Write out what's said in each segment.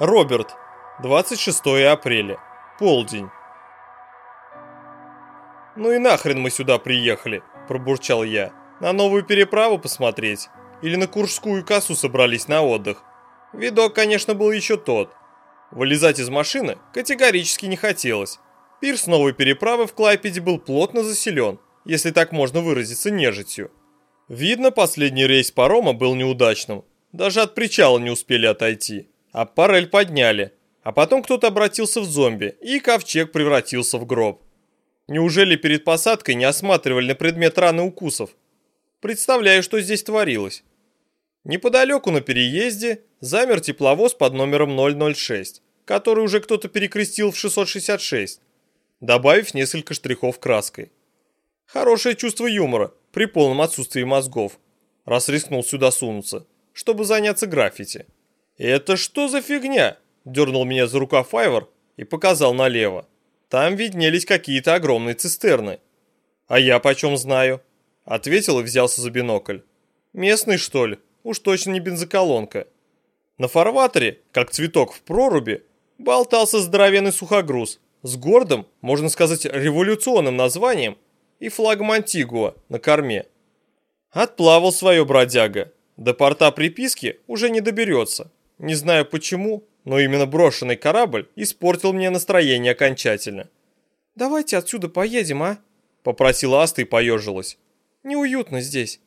Роберт. 26 апреля. Полдень. «Ну и нахрен мы сюда приехали?» – пробурчал я. «На новую переправу посмотреть? Или на Куршскую косу собрались на отдых?» Видок, конечно, был еще тот. Вылезать из машины категорически не хотелось. Пирс новой переправы в Клайпеде был плотно заселен, если так можно выразиться нежитью. Видно, последний рейс парома был неудачным. Даже от причала не успели отойти. А парель подняли. А потом кто-то обратился в зомби, и ковчег превратился в гроб. Неужели перед посадкой не осматривали на предмет раны укусов? Представляю, что здесь творилось. Неподалеку на переезде замер тепловоз под номером 006, который уже кто-то перекрестил в 666, добавив несколько штрихов краской. Хорошее чувство юмора при полном отсутствии мозгов, раз рискнул сюда сунуться, чтобы заняться граффити. «Это что за фигня?» – дернул меня за рукав Айвор и показал налево. Там виднелись какие-то огромные цистерны. «А я почем знаю?» – ответил и взялся за бинокль. «Местный, что ли? Уж точно не бензоколонка». На фарватере, как цветок в проруби, болтался здоровенный сухогруз с гордым, можно сказать, революционным названием – и флагом Антигуа на корме. Отплавал свое бродяга. До порта приписки уже не доберется. Не знаю почему, но именно брошенный корабль испортил мне настроение окончательно. «Давайте отсюда поедем, а?» – попросила Аста и поежилась. «Неуютно здесь».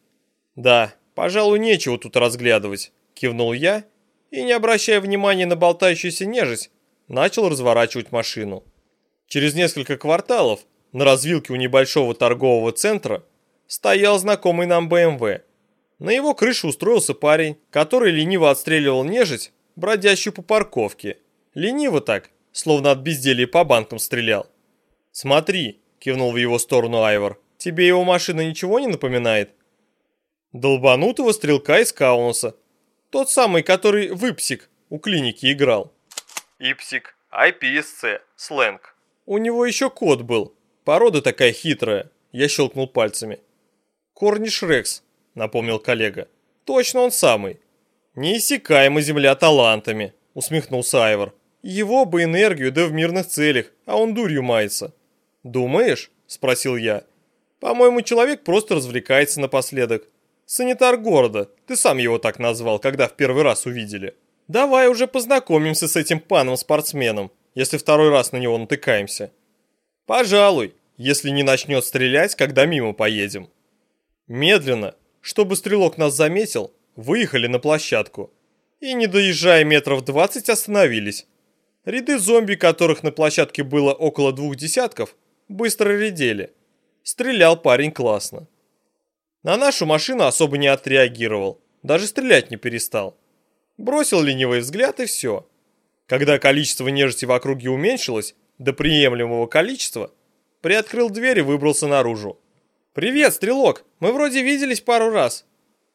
«Да, пожалуй, нечего тут разглядывать», – кивнул я и, не обращая внимания на болтающуюся нежить, начал разворачивать машину. Через несколько кварталов на развилке у небольшого торгового центра стоял знакомый нам БМВ. На его крыше устроился парень, который лениво отстреливал нежить, бродящую по парковке. Лениво так, словно от безделия по банкам стрелял. «Смотри», — кивнул в его сторону Айвор, — «тебе его машина ничего не напоминает?» Долбанутого стрелка из Каунаса. Тот самый, который в Ипсик у клиники играл. Ипсик, IPSC, сленг. У него еще код был, Порода такая хитрая. Я щелкнул пальцами. Корниш Рекс, напомнил коллега. Точно он самый. Неиссякаема земля талантами, усмехнулся Айвор. Его бы энергию, да в мирных целях, а он дурью мается. Думаешь? Спросил я. По-моему, человек просто развлекается напоследок. Санитар города, ты сам его так назвал, когда в первый раз увидели. Давай уже познакомимся с этим паном-спортсменом, если второй раз на него натыкаемся. Пожалуй, если не начнет стрелять, когда мимо поедем. Медленно, чтобы стрелок нас заметил, выехали на площадку. И не доезжая метров 20 остановились. Ряды зомби, которых на площадке было около двух десятков, быстро редели. Стрелял парень классно. На нашу машину особо не отреагировал, даже стрелять не перестал. Бросил ленивый взгляд и все. Когда количество нежити в округе уменьшилось, до приемлемого количества, приоткрыл дверь и выбрался наружу. «Привет, стрелок! Мы вроде виделись пару раз».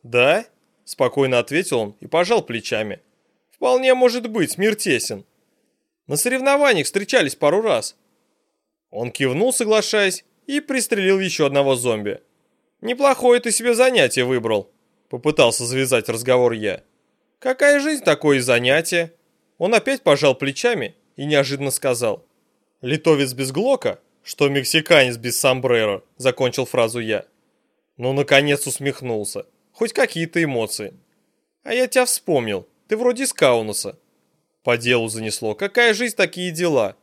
«Да?» – спокойно ответил он и пожал плечами. «Вполне может быть, мир тесен. На соревнованиях встречались пару раз». Он кивнул, соглашаясь, и пристрелил еще одного зомби. «Неплохое ты себе занятие выбрал», – попытался завязать разговор я. «Какая жизнь, такое занятие?» Он опять пожал плечами и неожиданно сказал. Литовец без глока, что мексиканец без сомбреро, закончил фразу я. Ну, наконец усмехнулся. Хоть какие-то эмоции. А я тебя вспомнил. Ты вроде из Каунаса. По делу занесло. Какая жизнь, такие дела.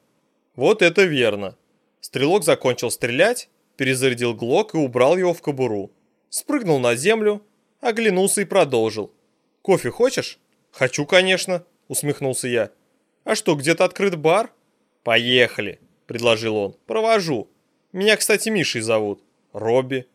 Вот это верно. Стрелок закончил стрелять, перезарядил глок и убрал его в кобуру. Спрыгнул на землю, оглянулся и продолжил. «Кофе хочешь?» «Хочу, конечно», усмехнулся я. «А что, где-то открыт бар?» «Поехали», — предложил он. «Провожу. Меня, кстати, Мишей зовут. Робби».